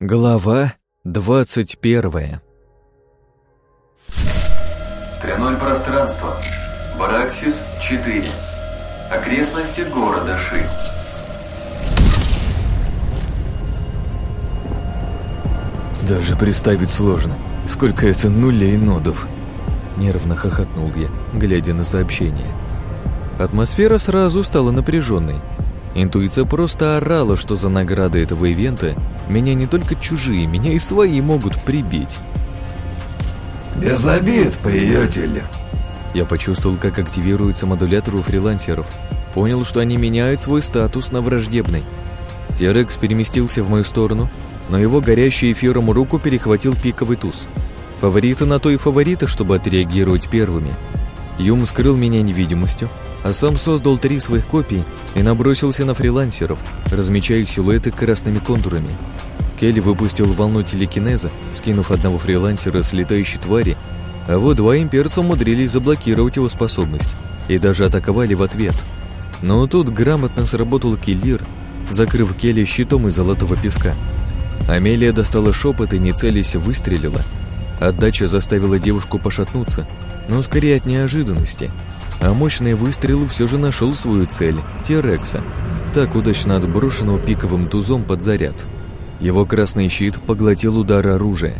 Глава двадцать первая Т0 пространство. Бараксис 4. Окрестности города Ши. Даже представить сложно, сколько это нулей нодов. Нервно хохотнул я, глядя на сообщение. Атмосфера сразу стала напряженной. Интуиция просто орала, что за награды этого ивента меня не только чужие, меня и свои могут прибить. «Без обид, приятель!» Я почувствовал, как активируется модулятор у фрилансеров. Понял, что они меняют свой статус на враждебный. Терекс переместился в мою сторону, но его горящий эфиром руку перехватил пиковый туз. Фавориты на то и фавориты, чтобы отреагировать первыми. Юм скрыл меня невидимостью, а сам создал три своих копий и набросился на фрилансеров, размечая их силуэты красными контурами. Келли выпустил волну телекинеза, скинув одного фрилансера с летающей твари, а вот два имперца умудрились заблокировать его способность и даже атаковали в ответ. Но тут грамотно сработал киллер, закрыв Келли щитом из золотого песка. Амелия достала шепот и, не целясь, выстрелила. Отдача заставила девушку пошатнуться, но скорее от неожиданности. А мощный выстрел все же нашел свою цель – Терекса, так удачно отброшенного пиковым тузом под заряд. Его красный щит поглотил удар оружия.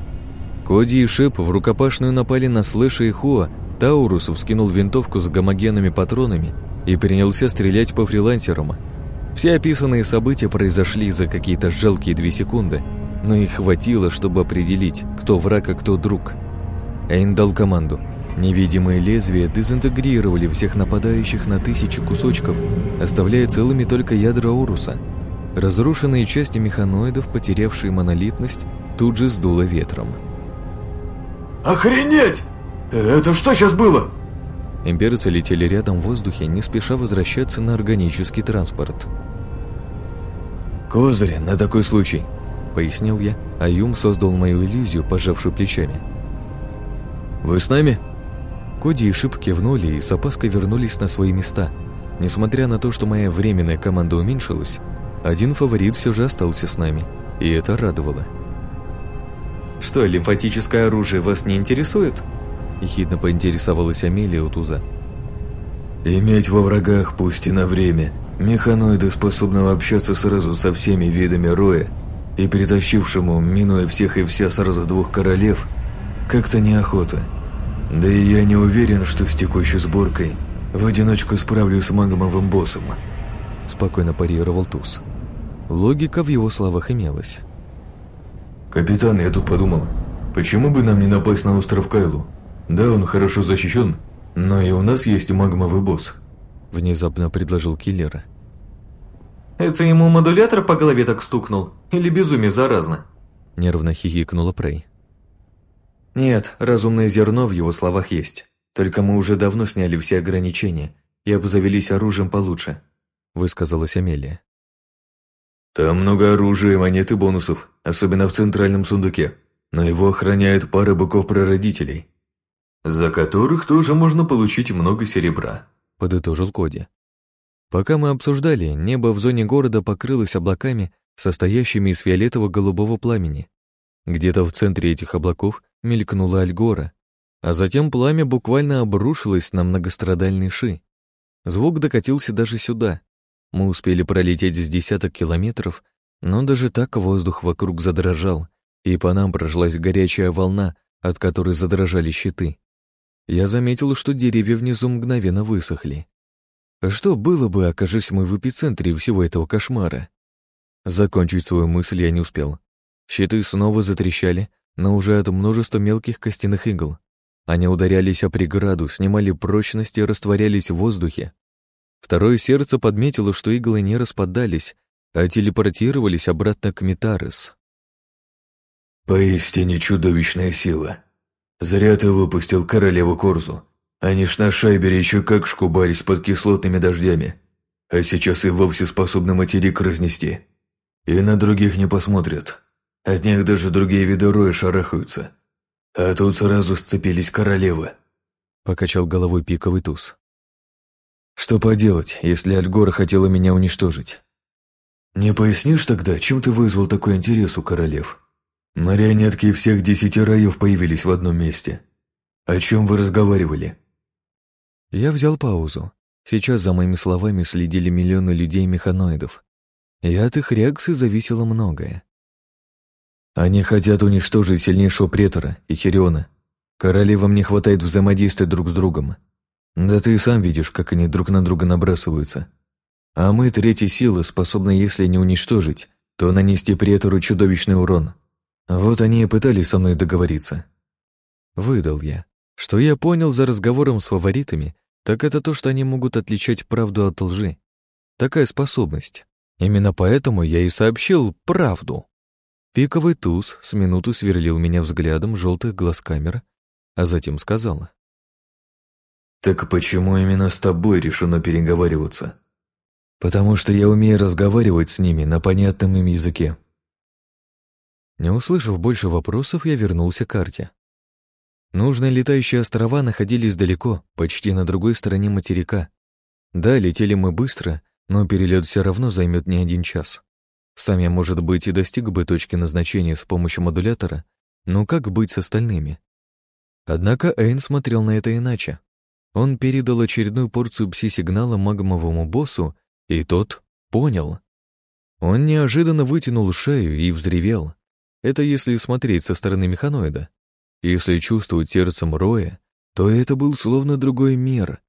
Коди и Шип в рукопашную напали на Слэша и Хуа, Таурус вскинул винтовку с гомогенными патронами и принялся стрелять по фрилансерам. Все описанные события произошли за какие-то жалкие две секунды, но их хватило, чтобы определить, кто враг, а кто друг. Эйн дал команду. Невидимые лезвия дезинтегрировали всех нападающих на тысячи кусочков, оставляя целыми только ядра Оруса. Разрушенные части механоидов, потерявшие монолитность, тут же сдуло ветром. «Охренеть! Это что сейчас было?» Имперцы летели рядом в воздухе, не спеша возвращаться на органический транспорт. «Козырь на такой случай», — пояснил я, а Юм создал мою иллюзию, пожавшую плечами. «Вы с нами?» Коди и Шип кивнули и с опаской вернулись на свои места. Несмотря на то, что моя временная команда уменьшилась, один фаворит все же остался с нами, и это радовало. «Что, лимфатическое оружие вас не интересует?» Ехидно поинтересовалась Амелия у Туза. «Иметь во врагах, пусть и на время, механоида, способного общаться сразу со всеми видами роя и перетащившему, минуя всех и вся сразу двух королев, как-то неохота. Да и я не уверен, что с текущей сборкой в одиночку справлюсь с магмовым боссом», спокойно парировал Туз. Логика в его словах имелась. «Капитан, я тут подумал, почему бы нам не напасть на остров Кайлу? Да, он хорошо защищен, но и у нас есть магмовый босс», внезапно предложил киллер. «Это ему модулятор по голове так стукнул? Или безумие заразно?» Нервно хихикнула Прей. «Нет, разумное зерно в его словах есть. Только мы уже давно сняли все ограничения и обзавелись оружием получше», высказалась Амелия. «Там много оружия, монет и бонусов, особенно в центральном сундуке, но его охраняет пара быков-прародителей, за которых тоже можно получить много серебра», подытожил Коди. Пока мы обсуждали, небо в зоне города покрылось облаками, состоящими из фиолетово-голубого пламени. Где-то в центре этих облаков мелькнула Альгора, а затем пламя буквально обрушилось на многострадальный ши. Звук докатился даже сюда. Мы успели пролететь с десяток километров, но даже так воздух вокруг задрожал, и по нам прошлась горячая волна, от которой задрожали щиты. Я заметил, что деревья внизу мгновенно высохли. Что было бы, окажись мы в эпицентре всего этого кошмара? Закончить свою мысль я не успел. Щиты снова затрещали, но уже от множества мелких костяных игл. Они ударялись о преграду, снимали прочность и растворялись в воздухе. Второе сердце подметило, что иглы не распадались, а телепортировались обратно к Метарес. «Поистине чудовищная сила. Зря ты выпустил королеву Корзу. Они ж на Шайбере еще как шкубались под кислотными дождями, а сейчас и вовсе способны материк разнести. И на других не посмотрят. От них даже другие виды роя шарахаются. А тут сразу сцепились королевы. Покачал головой пиковый туз. Что поделать, если Альгора хотела меня уничтожить? Не пояснишь тогда, чем ты вызвал такой интерес у королев? Марионетки всех десяти раев появились в одном месте. О чем вы разговаривали? Я взял паузу. Сейчас за моими словами следили миллионы людей-механоидов. И от их реакции зависело многое. Они хотят уничтожить сильнейшего претора и Хириона. Королевам не хватает взаимодействия друг с другом. Да ты и сам видишь, как они друг на друга набрасываются. А мы, третья сила, способны, если не уничтожить, то нанести претору чудовищный урон. Вот они и пытались со мной договориться. Выдал я. Что я понял за разговором с фаворитами, так это то, что они могут отличать правду от лжи. Такая способность. Именно поэтому я и сообщил правду. Пиковый туз с минуту сверлил меня взглядом желтых глаз камеры, а затем сказала. «Так почему именно с тобой решено переговариваться?» «Потому что я умею разговаривать с ними на понятном им языке». Не услышав больше вопросов, я вернулся к карте. Нужные летающие острова находились далеко, почти на другой стороне материка. Да, летели мы быстро, но перелет все равно займет не один час. Сам я, может быть, и достиг бы точки назначения с помощью модулятора, но как быть с остальными? Однако Эйн смотрел на это иначе. Он передал очередную порцию пси-сигнала магмовому боссу, и тот понял. Он неожиданно вытянул шею и взревел. Это если смотреть со стороны механоида. Если чувствовать сердцем Роя, то это был словно другой мир.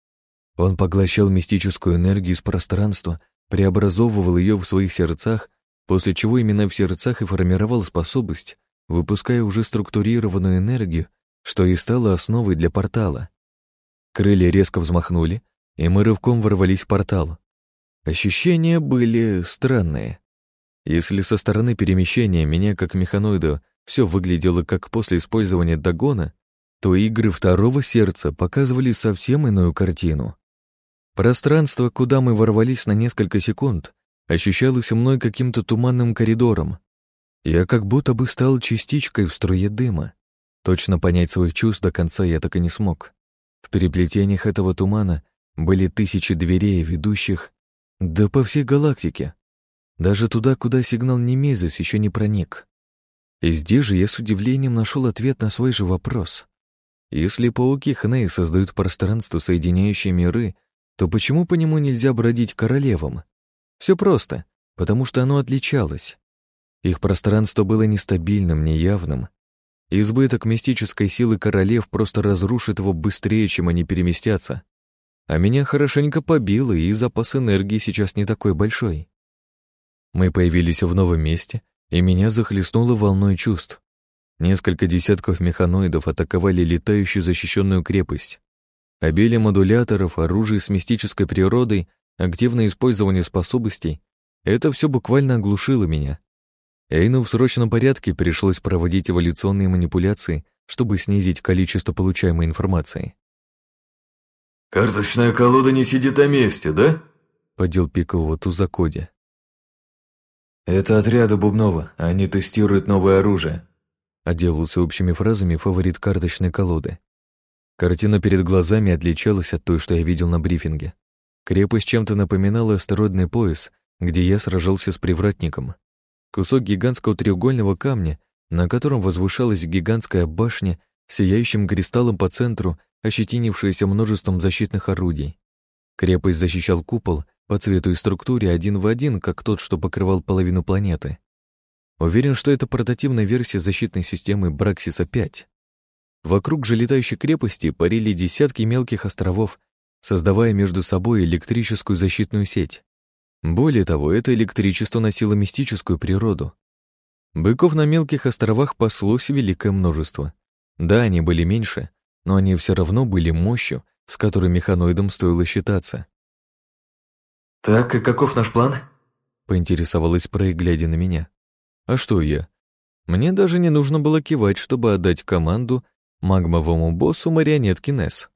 Он поглощал мистическую энергию из пространства, преобразовывал ее в своих сердцах, после чего именно в сердцах и формировал способность, выпуская уже структурированную энергию, что и стало основой для портала. Крылья резко взмахнули, и мы рывком ворвались в портал. Ощущения были странные. Если со стороны перемещения меня, как механоида, все выглядело как после использования догона, то игры второго сердца показывали совсем иную картину. Пространство, куда мы ворвались на несколько секунд, ощущалось мной каким-то туманным коридором. Я как будто бы стал частичкой в струе дыма. Точно понять своих чувств до конца я так и не смог. В переплетениях этого тумана были тысячи дверей, ведущих да по всей галактике. Даже туда, куда сигнал Немезис еще не проник. И здесь же я с удивлением нашел ответ на свой же вопрос. Если пауки Хней создают пространство, соединяющее миры, то почему по нему нельзя бродить королевам? Все просто, потому что оно отличалось. Их пространство было нестабильным, неявным. Избыток мистической силы королев просто разрушит его быстрее, чем они переместятся. А меня хорошенько побило, и запас энергии сейчас не такой большой. Мы появились в новом месте, и меня захлестнуло волной чувств. Несколько десятков механоидов атаковали летающую защищенную крепость. Обилие модуляторов, оружие с мистической природой, активное использование способностей — это все буквально оглушило меня. Эйну в срочном порядке пришлось проводить эволюционные манипуляции, чтобы снизить количество получаемой информации. «Карточная колода не сидит на месте, да?» — подел пикового туза Коди. «Это отряды Бубнова, они тестируют новое оружие», отделался общими фразами фаворит карточной колоды. Картина перед глазами отличалась от той, что я видел на брифинге. Крепость чем-то напоминала астероидный пояс, где я сражался с привратником. Кусок гигантского треугольного камня, на котором возвышалась гигантская башня сияющим кристаллом по центру, ощетинившаяся множеством защитных орудий. Крепость защищал купол, по цвету и структуре один в один, как тот, что покрывал половину планеты. Уверен, что это портативная версия защитной системы Браксиса-5. Вокруг же летающей крепости парили десятки мелких островов, создавая между собой электрическую защитную сеть. Более того, это электричество носило мистическую природу. Быков на мелких островах паслось великое множество. Да, они были меньше, но они все равно были мощью, с которой механоидам стоило считаться. «Так, и каков наш план?» Поинтересовалась Прей, глядя на меня. «А что я? Мне даже не нужно было кивать, чтобы отдать команду магмовому боссу марионетки Несс.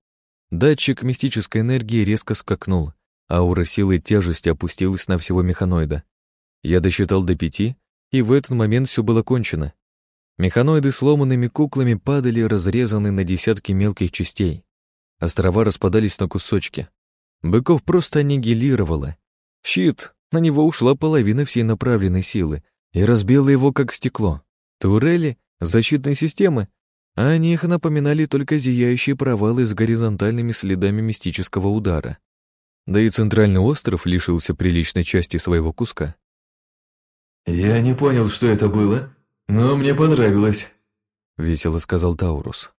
Датчик мистической энергии резко скакнул, аура силы и тяжести опустилась на всего механоида. Я досчитал до пяти, и в этот момент все было кончено. Механоиды сломанными куклами падали, разрезаны на десятки мелких частей. Острова распадались на кусочки. Быков просто аннигилировало. Щит, на него ушла половина всей направленной силы и разбила его как стекло. Турели, защитные системы, о них напоминали только зияющие провалы с горизонтальными следами мистического удара. Да и центральный остров лишился приличной части своего куска. «Я не понял, что это было, но мне понравилось», — весело сказал Таурус.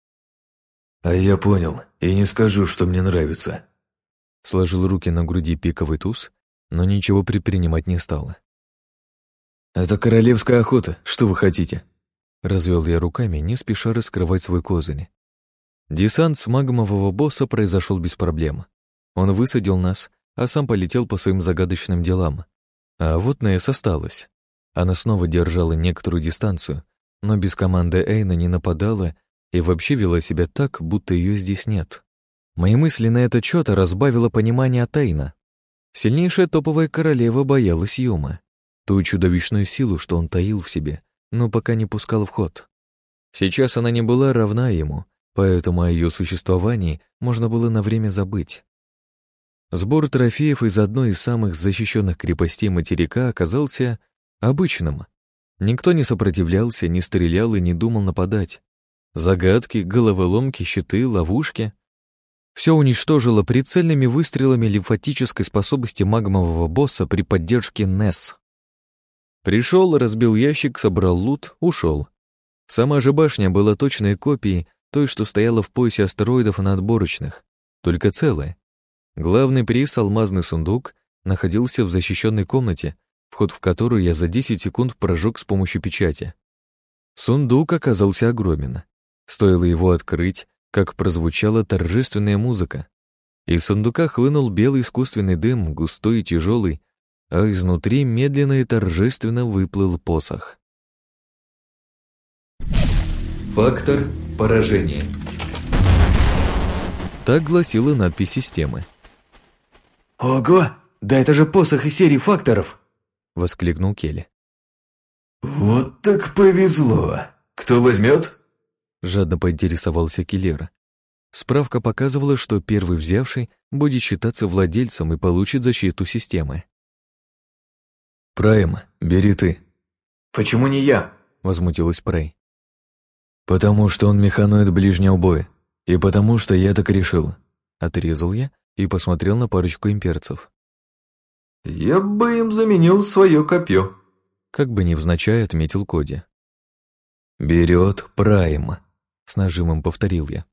«А я понял, и не скажу, что мне нравится». Сложил руки на груди пиковый туз, но ничего предпринимать не стал. «Это королевская охота, что вы хотите?» Развел я руками, не спеша раскрывать свой козырь. Десант с магмового босса произошел без проблем. Он высадил нас, а сам полетел по своим загадочным делам. А вот Несс осталась. Она снова держала некоторую дистанцию, но без команды Эйна не нападала и вообще вела себя так, будто ее здесь нет. Мои мысли на этот счет разбавило понимание от Эйна. Сильнейшая топовая королева боялась Юма, ту чудовищную силу, что он таил в себе, но пока не пускал в ход. Сейчас она не была равна ему, поэтому о ее существовании можно было на время забыть. Сбор трофеев из одной из самых защищенных крепостей материка оказался обычным. Никто не сопротивлялся, не стрелял и не думал нападать. Загадки, головоломки, щиты, ловушки — все уничтожило прицельными выстрелами лимфатической способности магмового босса при поддержке НЕС. Пришел, разбил ящик, собрал лут, ушел. Сама же башня была точной копией той, что стояла в поясе астероидов на отборочных, только целая. Главный приз, алмазный сундук, находился в защищенной комнате, вход в которую я за 10 секунд прожег с помощью печати. Сундук оказался огромен. Стоило его открыть, как прозвучала торжественная музыка. Из сундука хлынул белый искусственный дым, густой и тяжелый, а изнутри медленно и торжественно выплыл посох. Фактор поражения. Так гласила надпись системы. «Ого! Да это же посох из серии факторов!» — воскликнул Келли. «Вот так повезло! Кто возьмет?» Жадно поинтересовался Киллер. Справка показывала, что первый взявший будет считаться владельцем и получит защиту системы. «Прайм, бери ты». «Почему не я?» — возмутилась Прей. «Потому что он механоид ближнего боя, и потому что я так решил», — отрезал я и посмотрел на парочку имперцев. «Я бы им заменил свое копье», — как бы невзначай отметил Коди. «Берет Прайм», — с нажимом повторил я.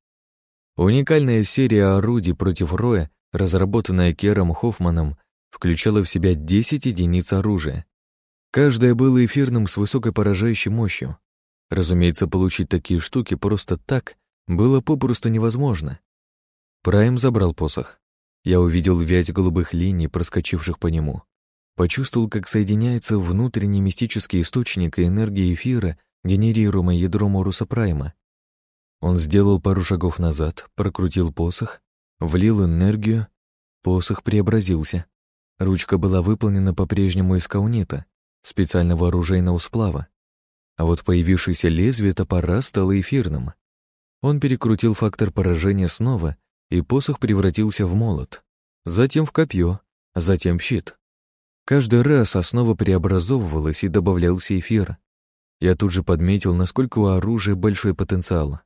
Уникальная серия орудий против Роя, разработанная Кером Хоффманом, включала в себя 10 единиц оружия. Каждое было эфирным с высокой поражающей мощью. Разумеется, получить такие штуки просто так было попросту невозможно. Прайм забрал посох. Я увидел вязь голубых линий, проскочивших по нему. Почувствовал, как соединяется внутренний мистический источник и энергия эфира, генерируемый ядром Оруса Прайма. Он сделал пару шагов назад, прокрутил посох, влил энергию, посох преобразился. Ручка была выполнена по-прежнему из каунита, специального оружейного сплава. А вот появившееся лезвие топора стало эфирным. Он перекрутил фактор поражения снова и посох превратился в молот, затем в копье, затем в щит. Каждый раз основа преобразовывалась и добавлялся эфир. Я тут же подметил, насколько у оружия большой потенциал.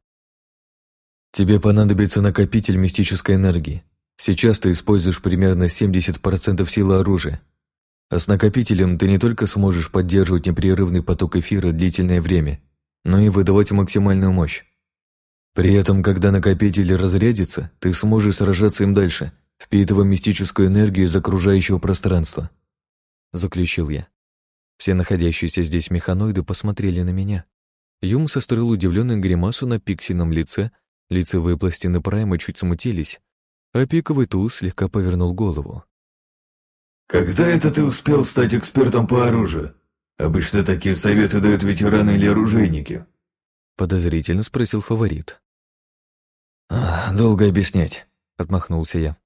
Тебе понадобится накопитель мистической энергии. Сейчас ты используешь примерно 70% силы оружия. А с накопителем ты не только сможешь поддерживать непрерывный поток эфира длительное время, но и выдавать максимальную мощь. При этом, когда накопитель разрядится, ты сможешь сражаться им дальше, впитывая мистическую энергию из окружающего пространства. Заключил я. Все находящиеся здесь механоиды посмотрели на меня. Юм состроил удивленную гримасу на пиксельном лице, лицевые пластины Прайма чуть смутились, а пиковый туз слегка повернул голову. «Когда это ты успел стать экспертом по оружию? Обычно такие советы дают ветераны или оружейники», подозрительно спросил фаворит. «Долго объяснять», — отмахнулся я.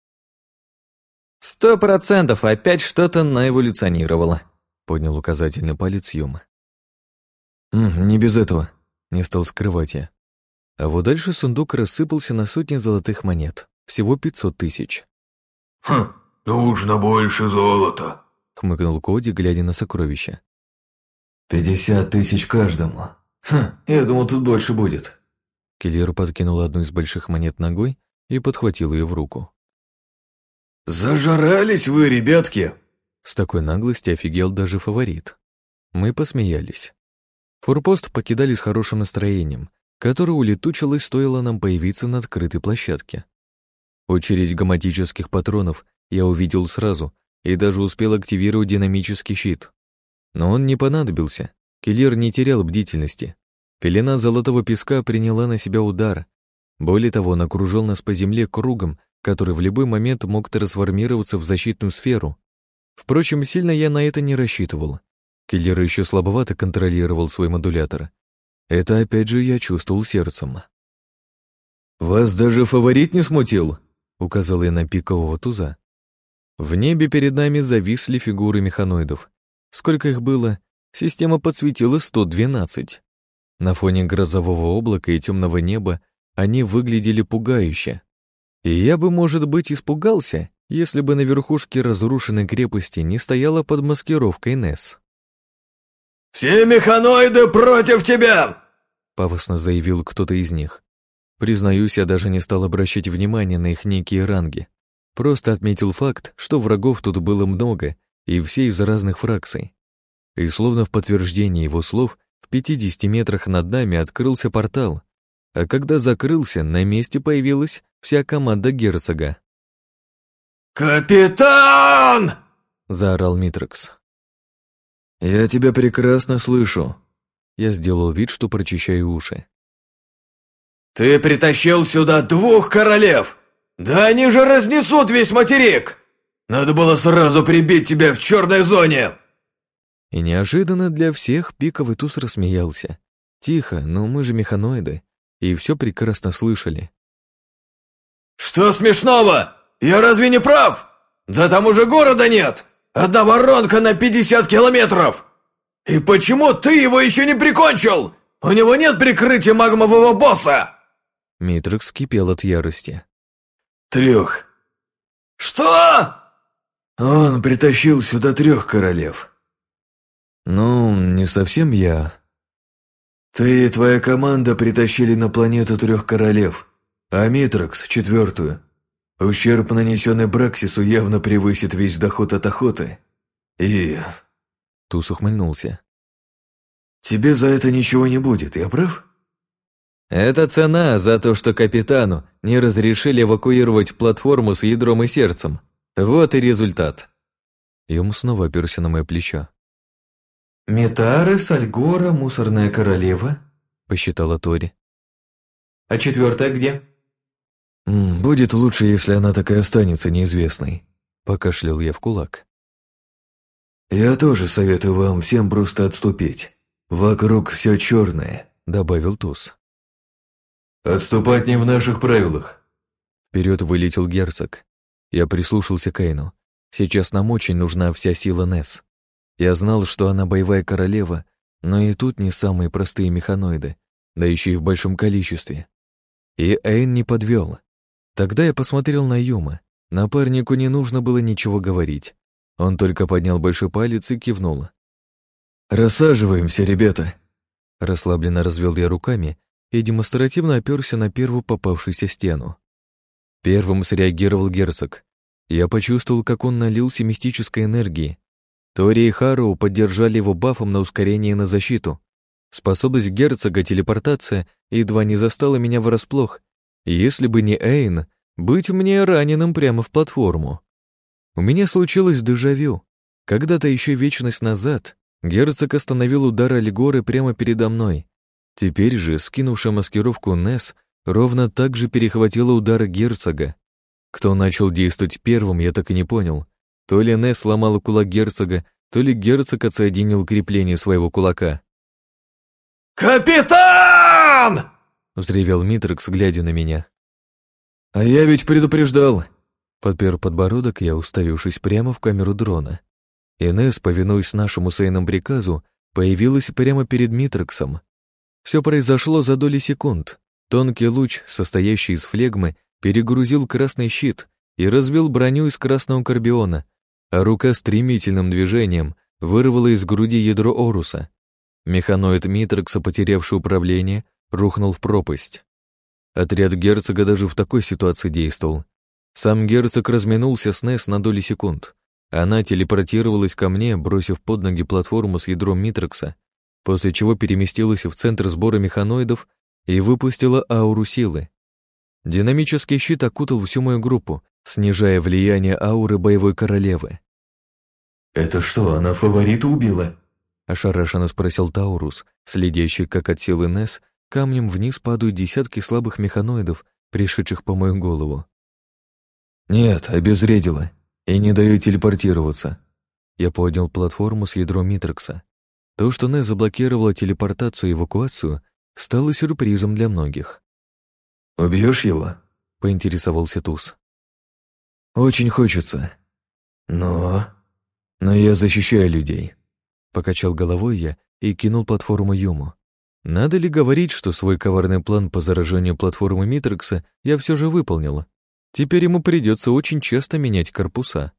«Сто процентов опять что-то наэволюционировало», — поднял указательный палец Юма. «Не без этого», — не стал скрывать я. А вот дальше сундук рассыпался на сотни золотых монет, всего пятьсот тысяч. «Хм, нужно больше золота», — хмыкнул Коди, глядя на сокровища. «Пятьдесят тысяч каждому», Хм, я думал, тут больше будет». Киллер подкинул одну из больших монет ногой и подхватил ее в руку. «Зажрались вы, ребятки!» С такой наглости офигел даже фаворит. Мы посмеялись. Форпост покидали с хорошим настроением, которое улетучилось, стоило нам появиться на открытой площадке. Очередь гоматических патронов я увидел сразу и даже успел активировать динамический щит. Но он не понадобился. Киллер не терял бдительности. Пелена золотого песка приняла на себя удар. Более того, он окружил нас по земле кругом, который в любой момент мог трансформироваться в защитную сферу. Впрочем, сильно я на это не рассчитывал. Киллер еще слабовато контролировал свой модулятор. Это опять же я чувствовал сердцем. «Вас даже фаворит не смутил?» — указал я на пикового туза. В небе перед нами зависли фигуры механоидов. Сколько их было? Система подсветила 112. На фоне грозового облака и темного неба они выглядели пугающе. И я бы, может быть, испугался, если бы на верхушке разрушенной крепости не стояла под маскировкой Несс. «Все механоиды против тебя!» — пафосно заявил кто-то из них. Признаюсь, я даже не стал обращать внимания на их некие ранги. Просто отметил факт, что врагов тут было много, и все из разных фракций. И словно в подтверждение его слов, в 50 метрах над нами открылся портал, а когда закрылся, на месте появилась вся команда герцога. «Капитан!» — заорал Митрокс. «Я тебя прекрасно слышу». Я сделал вид, что прочищаю уши. «Ты притащил сюда двух королев! Да они же разнесут весь материк! Надо было сразу прибить тебя в черной зоне!» И неожиданно для всех пиковый туз рассмеялся. Тихо, но мы же механоиды, и все прекрасно слышали. «Что смешного? Я разве не прав? Да там уже города нет! Одна воронка на 50 километров! И почему ты его еще не прикончил? У него нет прикрытия магмового босса!» Митрекс кипел от ярости. «Трех». «Что?» «Он притащил сюда трех королев». «Ну, не совсем я». «Ты и твоя команда притащили на планету трех королев, а Митрокс — четвертую. Ущерб, нанесенный Браксису, явно превысит весь доход от охоты. И...» Туз ухмыльнулся. «Тебе за это ничего не будет, я прав?» Это цена за то, что капитану не разрешили эвакуировать платформу с ядром и сердцем. Вот и результат. Юм снова оперся на мое плечо. «Метары, Сальгора, мусорная королева», — посчитала Тори. «А четвертая где?» «Будет лучше, если она так и останется неизвестной», — покашлял я в кулак. «Я тоже советую вам всем просто отступить. Вокруг все черное», — добавил Туз. «Отступать не в наших правилах». Вперед вылетел герцог. Я прислушался к Эйну. Сейчас нам очень нужна вся сила Несс. Я знал, что она боевая королева, но и тут не самые простые механоиды, да еще и в большом количестве. И Эйн не подвел. Тогда я посмотрел на Юма. Напарнику не нужно было ничего говорить. Он только поднял большой палец и кивнул. «Рассаживаемся, ребята!» Расслабленно развел я руками и демонстративно оперся на первую попавшуюся стену. Первым среагировал герцог. Я почувствовал, как он налился мистической энергии. Тори и Хару поддержали его бафом на ускорение и на защиту. Способность герцога телепортация едва не застала меня врасплох. Если бы не Эйн, быть мне раненым прямо в платформу. У меня случилось дежавю. Когда-то еще вечность назад герцог остановил удар Алигоры прямо передо мной. Теперь же, скинувшая маскировку Несс, ровно так же перехватила удары герцога. Кто начал действовать первым, я так и не понял. То ли Несс сломала кулак герцога, то ли герцог отсоединил крепление своего кулака. «Капитан!» — взревел Митрекс, глядя на меня. «А я ведь предупреждал!» Подпер подбородок я, уставившись прямо в камеру дрона. Инесс, повинуясь нашему Сейнам приказу, появилась прямо перед Митрексом. Все произошло за доли секунд. Тонкий луч, состоящий из флегмы, перегрузил красный щит и разбил броню из красного карбиона, а рука стремительным движением вырвала из груди ядро Оруса. Механоид Митрекса, потерявший управление, рухнул в пропасть. Отряд герцога даже в такой ситуации действовал. Сам герцог разминулся с Несс на доли секунд. Она телепортировалась ко мне, бросив под ноги платформу с ядром Митрекса, после чего переместилась в центр сбора механоидов и выпустила ауру силы. Динамический щит окутал всю мою группу, снижая влияние ауры боевой королевы. «Это что, она фаворита убила?» Ошарашенно спросил Таурус, следящий, как от силы Нес, камнем вниз падают десятки слабых механоидов, пришедших по мою голову. «Нет, обезвредила. И не даю телепортироваться». Я поднял платформу с ядром Митрекса. То, что Нес заблокировала телепортацию и эвакуацию, стало сюрпризом для многих. «Убьешь его?» — поинтересовался Туз. «Очень хочется. Но... Но я защищаю людей». Покачал головой я и кинул платформу Юму. Надо ли говорить, что свой коварный план по заражению платформы Митрекса я все же выполнил? Теперь ему придется очень часто менять корпуса.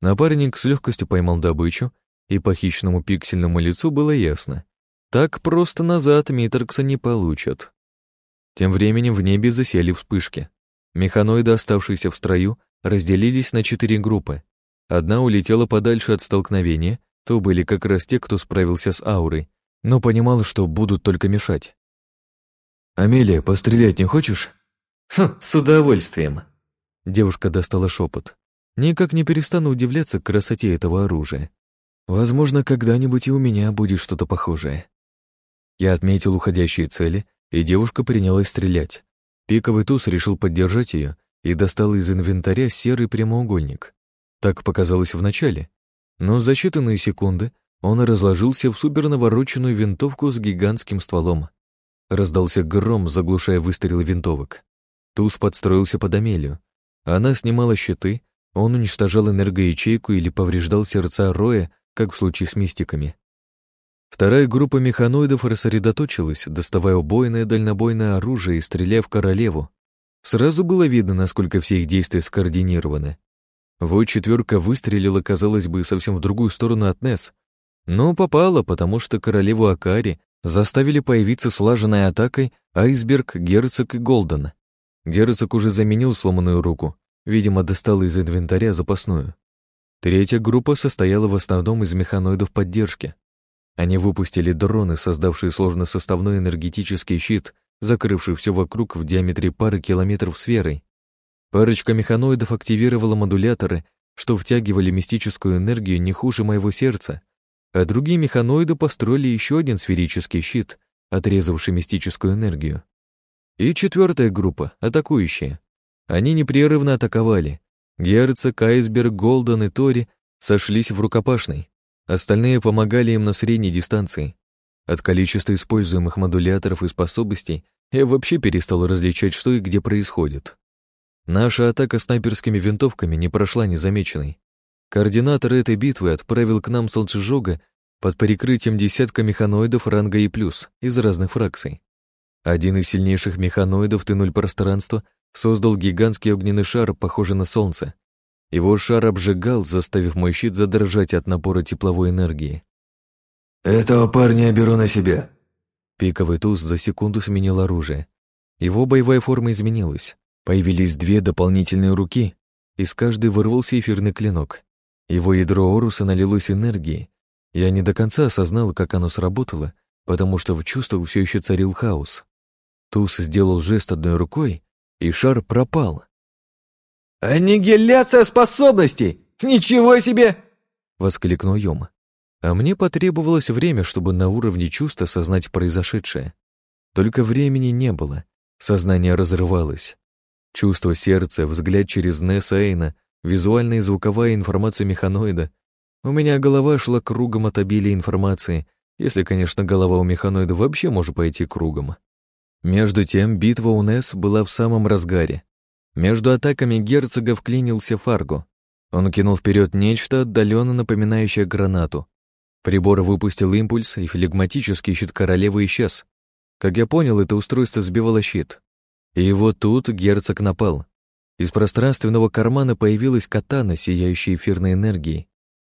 Напарник с легкостью поймал добычу, и по хищному пиксельному лицу было ясно. Так просто назад Митрекса не получат. Тем временем в небе засели вспышки. Механоиды, оставшиеся в строю, разделились на четыре группы. Одна улетела подальше от столкновения, то были как раз те, кто справился с аурой, но понимал, что будут только мешать. «Амелия, пострелять не хочешь?» «Хм, с удовольствием». Девушка достала шепот. Никак не перестану удивляться красоте этого оружия. Возможно, когда-нибудь и у меня будет что-то похожее. Я отметил уходящие цели, и девушка принялась стрелять. Пиковый туз решил поддержать ее и достал из инвентаря серый прямоугольник. Так показалось вначале, но за считанные секунды он разложился в супернавороченную винтовку с гигантским стволом. Раздался гром, заглушая выстрелы винтовок. Туз подстроился под Амелию. Она снимала щиты, он уничтожал энергоячейку или повреждал сердца Роя, как в случае с мистиками. Вторая группа механоидов рассредоточилась, доставая убойное дальнобойное оружие и стреляя в королеву. Сразу было видно, насколько все их действия скоординированы. Вот четверка выстрелила, казалось бы, совсем в другую сторону от Нес, но попала, потому что королеву Акари заставили появиться слаженной атакой Айсберг, Герцог и Голден. Герцог уже заменил сломанную руку, видимо, достал из инвентаря запасную. Третья группа состояла в основном из механоидов поддержки. Они выпустили дроны, создавшие сложносоставной энергетический щит, закрывший все вокруг в диаметре пары километров сферой, Парочка механоидов активировала модуляторы, что втягивали мистическую энергию не хуже моего сердца, а другие механоиды построили еще один сферический щит, отрезавший мистическую энергию. И четвертая группа, атакующая. Они непрерывно атаковали. Герцог, Айсберг, Голден и Тори сошлись в рукопашной. Остальные помогали им на средней дистанции. От количества используемых модуляторов и способностей я вообще перестал различать, что и где происходит. Наша атака снайперскими винтовками не прошла незамеченной. Координатор этой битвы отправил к нам солнцежога под прикрытием десятка механоидов ранга И+, из разных фракций. Один из сильнейших механоидов Т-0 пространства создал гигантский огненный шар, похожий на солнце. Его шар обжигал, заставив мой щит задрожать от напора тепловой энергии. «Этого парня я беру на себя». Пиковый туз за секунду сменил оружие. Его боевая форма изменилась. Появились две дополнительные руки, из каждой вырвался эфирный клинок. Его ядро Оруса налилось энергией. Я не до конца осознал, как оно сработало, потому что в чувствах все еще царил хаос. Туз сделал жест одной рукой, и шар пропал. «Аннигиляция способностей! Ничего себе!» — воскликнул Йом. А мне потребовалось время, чтобы на уровне чувств осознать произошедшее. Только времени не было, сознание разрывалось. Чувство сердца, взгляд через Несс Эйна, визуальная и звуковая информация механоида. У меня голова шла кругом от обилия информации, если, конечно, голова у механоида вообще может пойти кругом. Между тем, битва у Несс была в самом разгаре. Между атаками герцога вклинился Фарго. Он кинул вперед нечто, отдаленно напоминающее гранату. Прибор выпустил импульс, и флегматический щит королевы исчез. Как я понял, это устройство сбивало щит. И вот тут герцог напал. Из пространственного кармана появилась катана, сияющая эфирной энергией.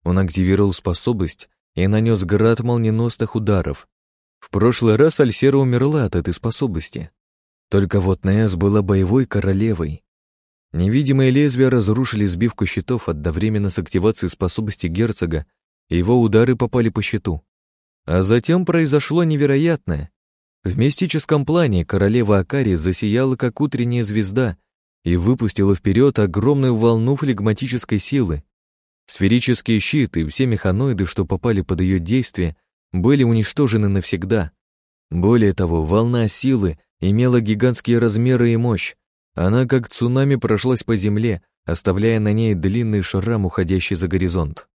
Он активировал способность и нанес град молниеносных ударов. В прошлый раз Альсера умерла от этой способности. Только вот Неас была боевой королевой. Невидимые лезвия разрушили сбивку щитов одновременно с активацией способности герцога, и его удары попали по щиту. А затем произошло невероятное. В мистическом плане королева Акари засияла, как утренняя звезда, и выпустила вперед огромную волну флегматической силы. Сферические щиты и все механоиды, что попали под ее действие, были уничтожены навсегда. Более того, волна силы имела гигантские размеры и мощь. Она как цунами прошлась по земле, оставляя на ней длинный шрам, уходящий за горизонт.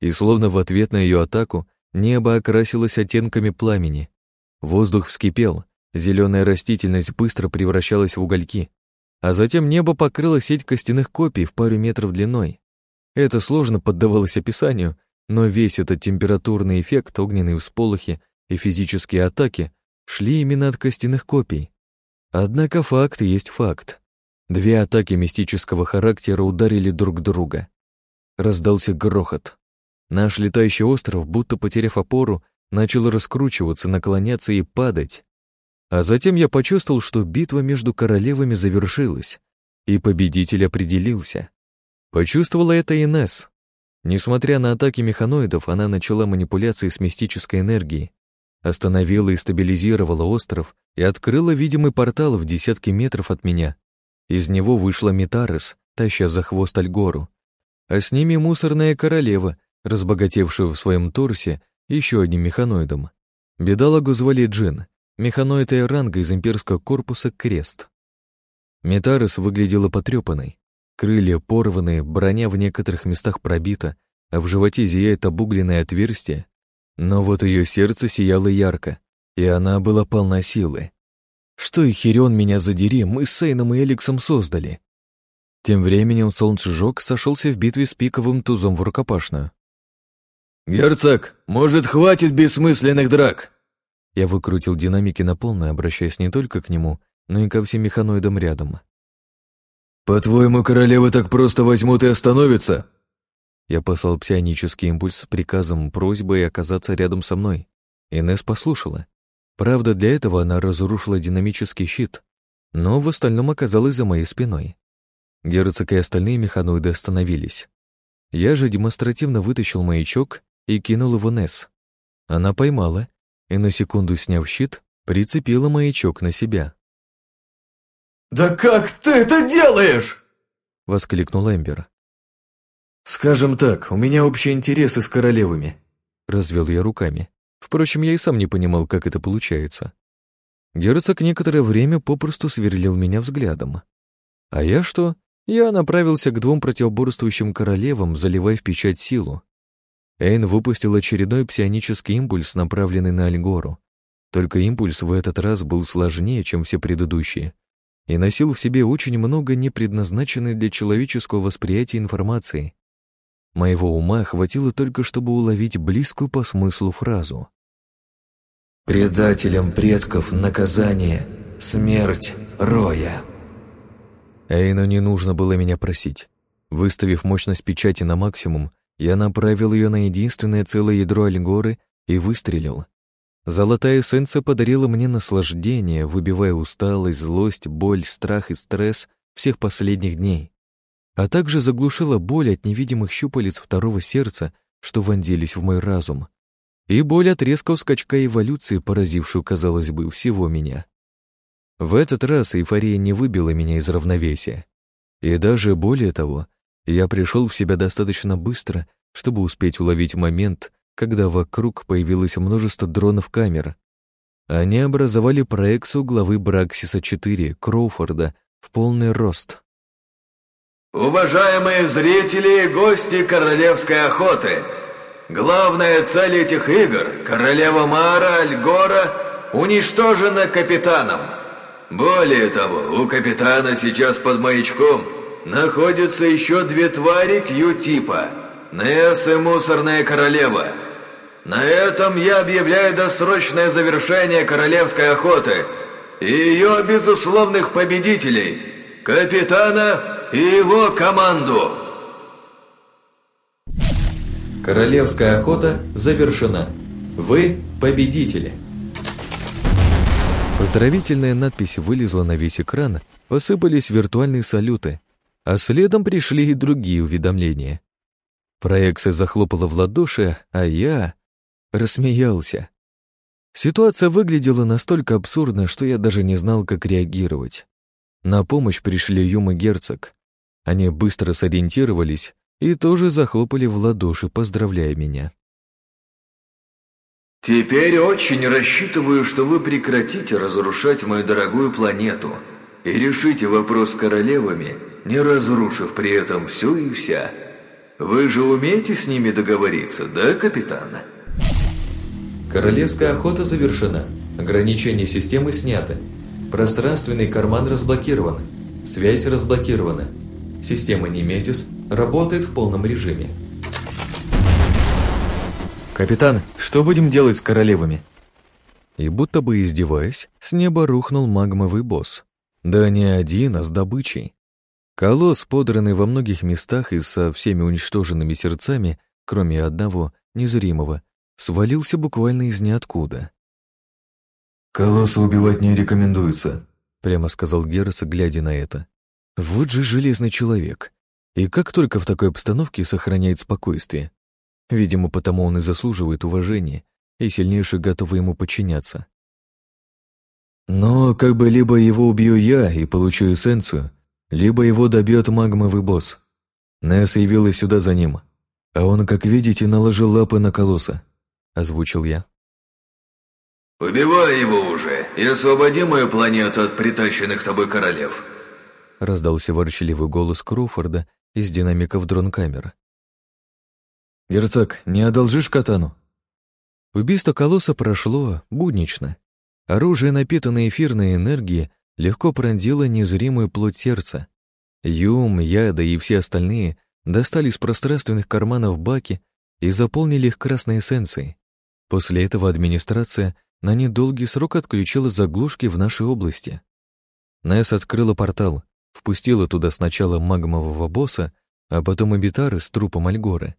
И словно в ответ на ее атаку небо окрасилось оттенками пламени. Воздух вскипел, зеленая растительность быстро превращалась в угольки, а затем небо покрыло сеть костяных копий в пару метров длиной. Это сложно поддавалось описанию, но весь этот температурный эффект, огненные всполохи и физические атаки шли именно от костяных копий. Однако факт есть факт. Две атаки мистического характера ударили друг друга. Раздался грохот. Наш летающий остров, будто потеряв опору, начал раскручиваться, наклоняться и падать. А затем я почувствовал, что битва между королевами завершилась, и победитель определился. Почувствовала это Инесс. Несмотря на атаки механоидов, она начала манипуляции с мистической энергией, остановила и стабилизировала остров и открыла видимый портал в десятки метров от меня. Из него вышла Митарес, таща за хвост Альгору, а с ними мусорная королева, разбогатевшая в своем торсе еще одним механоидом. Бедолагу звали Джин, механоид ранга из имперского корпуса Крест. Митарес выглядела потрепанной. Крылья порванные, броня в некоторых местах пробита, а в животе зияет обугленное отверстие, но вот ее сердце сияло ярко, и она была полна силы. Что и херен меня задери, мы с Сейном и Эликсом создали. Тем временем солнцежог сошелся в битве с пиковым тузом в рукопашную. «Герцог, может, хватит бессмысленных драк?» Я выкрутил динамики на полную, обращаясь не только к нему, но и ко всем механоидам рядом. «По-твоему, королевы так просто возьмут и остановятся?» Я послал псионический импульс с приказом, просьбой оказаться рядом со мной. Инесс послушала. Правда, для этого она разрушила динамический щит, но в остальном оказалась за моей спиной. Герцог и остальные механоиды остановились. Я же демонстративно вытащил маячок и кинул его Несс. Она поймала и, на секунду сняв щит, прицепила маячок на себя. «Да как ты это делаешь?» — воскликнул Эмбер. «Скажем так, у меня общие интересы с королевами», — развел я руками. Впрочем, я и сам не понимал, как это получается. Герцог некоторое время попросту сверлил меня взглядом. А я что? Я направился к двум противоборствующим королевам, заливая в печать силу. Эйн выпустил очередной псионический импульс, направленный на Альгору. Только импульс в этот раз был сложнее, чем все предыдущие, и носил в себе очень много непредназначенной для человеческого восприятия информации. Моего ума хватило только, чтобы уловить близкую по смыслу фразу. «Предателям предков наказание, смерть роя». Эйну не нужно было меня просить. Выставив мощность печати на максимум, я направил ее на единственное целое ядро Альгоры и выстрелил. Золотая эссенция подарила мне наслаждение, выбивая усталость, злость, боль, страх и стресс всех последних дней а также заглушила боль от невидимых щупалец второго сердца, что вонзились в мой разум, и боль от резкого скачка эволюции, поразившую, казалось бы, всего меня. В этот раз эйфория не выбила меня из равновесия. И даже более того, я пришел в себя достаточно быстро, чтобы успеть уловить момент, когда вокруг появилось множество дронов-камер. Они образовали проекцию главы Браксиса-4, Кроуфорда, в полный рост. Уважаемые зрители и гости королевской охоты, главная цель этих игр, королева Мара Альгора, уничтожена капитаном. Более того, у капитана сейчас под маячком находятся еще две твари Q-типа, Несс и Мусорная Королева. На этом я объявляю досрочное завершение королевской охоты и ее безусловных победителей, капитана и его команду!» Королевская охота завершена. Вы победители. Поздравительная надпись вылезла на весь экран, посыпались виртуальные салюты, а следом пришли и другие уведомления. Проекция захлопала в ладоши, а я рассмеялся. Ситуация выглядела настолько абсурдно, что я даже не знал, как реагировать. На помощь пришли Юм и Герцог. Они быстро сориентировались и тоже захлопали в ладоши, поздравляя меня. «Теперь очень рассчитываю, что вы прекратите разрушать мою дорогую планету и решите вопрос с королевами, не разрушив при этом все и вся. Вы же умеете с ними договориться, да, капитан?» Королевская охота завершена. Ограничения системы сняты. Пространственный карман разблокирован. Связь разблокирована. Система Немезис работает в полном режиме. «Капитан, что будем делать с королевами?» И будто бы издеваясь, с неба рухнул магмовый босс. Да не один, а с добычей. Колосс, подранный во многих местах и со всеми уничтоженными сердцами, кроме одного, незримого, свалился буквально из ниоткуда. «Колосса убивать не рекомендуется», — прямо сказал Герас, глядя на это. «Вот же железный человек. И как только в такой обстановке сохраняет спокойствие. Видимо, потому он и заслуживает уважения, и сильнейшие готовы ему подчиняться. Но как бы либо его убью я и получу эссенцию, либо его добьет магмовый босс. Несс явилась сюда за ним, а он, как видите, наложил лапы на колосса, озвучил я. «Убивай его уже и освободи мою планету от притащенных тобой королев!» Раздался ворчаливый голос Кроуфорда из динамиков дрон-камер. «Герцог, не одолжишь катану?» Убийство колосса прошло буднично. Оружие, напитанное эфирной энергией, легко пронзило незримую плоть сердца. Юм, Яда и все остальные достали из пространственных карманов баки и заполнили их красной эссенцией. После этого администрация на недолгий срок отключила заглушки в нашей области. Несс открыла портал, впустила туда сначала магмового босса, а потом и с трупом Альгоры.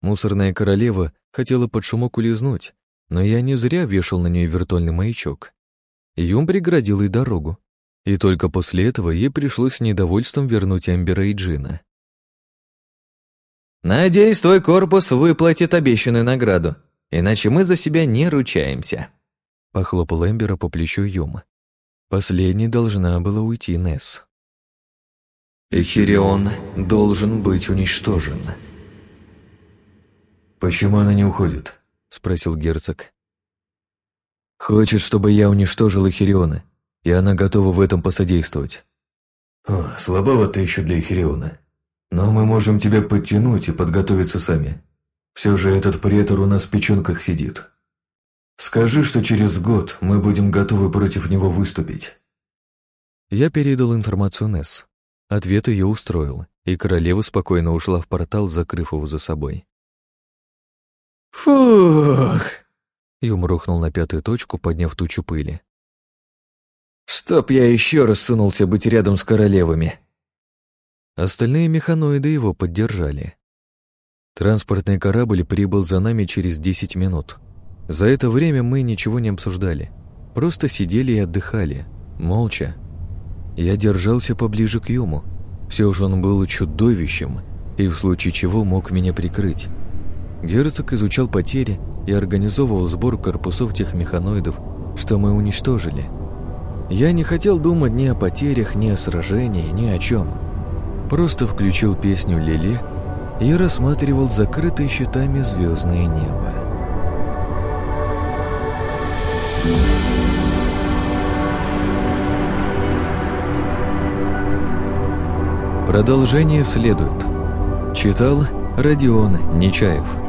Мусорная королева хотела под шумок улизнуть, но я не зря вешал на нее виртуальный маячок. Юм преградил ей дорогу, и только после этого ей пришлось с недовольством вернуть Эмбера и Джина. «Надеюсь, твой корпус выплатит обещанную награду, иначе мы за себя не ручаемся», — похлопал Эмбера по плечу Юма. Последней должна была уйти Несс. «Эхирион должен быть уничтожен», «Почему она не уходит?» — спросил герцог. «Хочет, чтобы я уничтожил Эхириона, и она готова в этом посодействовать». О, «Слабовато ты еще для Эхириона. Но мы можем тебя подтянуть и подготовиться сами. Все же этот претор у нас в печенках сидит. Скажи, что через год мы будем готовы против него выступить». Я передал информацию Несс. Ответ ее устроил, и королева спокойно ушла в портал, закрыв его за собой. «Фух!» Юм рухнул на пятую точку, подняв тучу пыли. «Чтоб я еще раз сунулся быть рядом с королевами!» Остальные механоиды его поддержали. Транспортный корабль прибыл за нами через 10 минут. За это время мы ничего не обсуждали. Просто сидели и отдыхали, молча. Я держался поближе к Юму. Все же он был чудовищем и в случае чего мог меня прикрыть. Герцог изучал потери и организовывал сбор корпусов тех механоидов, что мы уничтожили. Я не хотел думать ни о потерях, ни о сражении, ни о чем. Просто включил песню Лили и рассматривал закрытое щитами звездное небо. Продолжение следует. Читал Родион Нечаев.